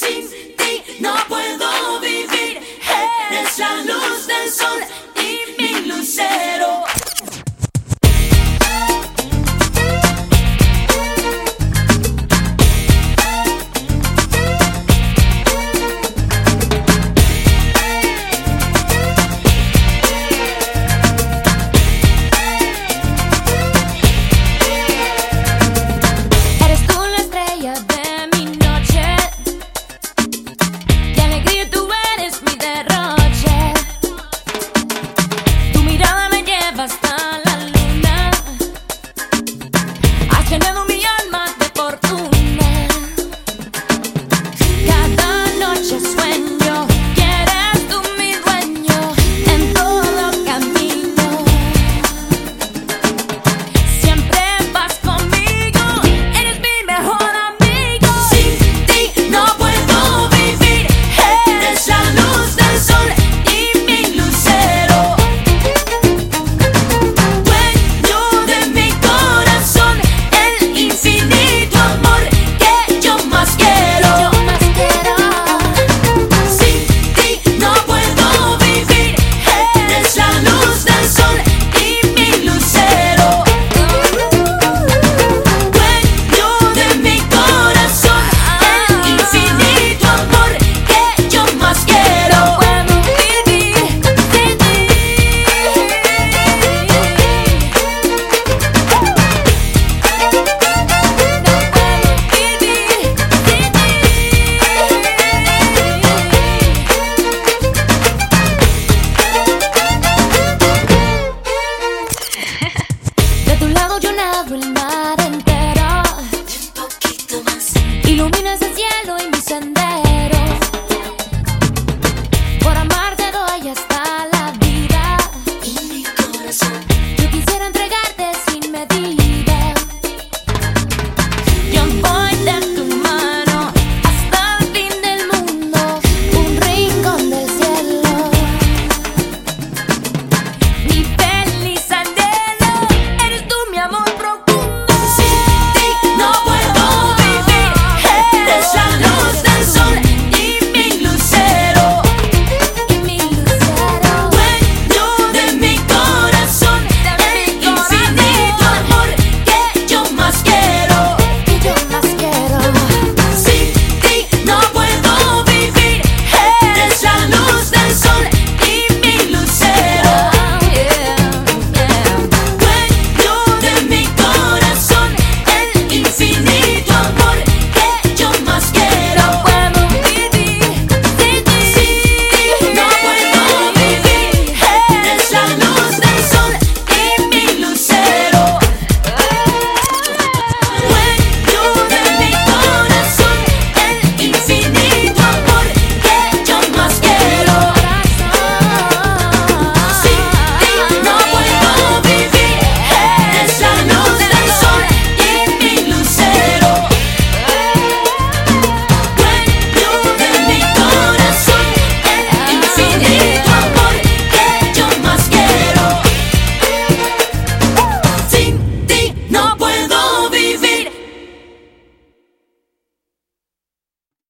Sin ti no puedo vivir. Eres la luz del sol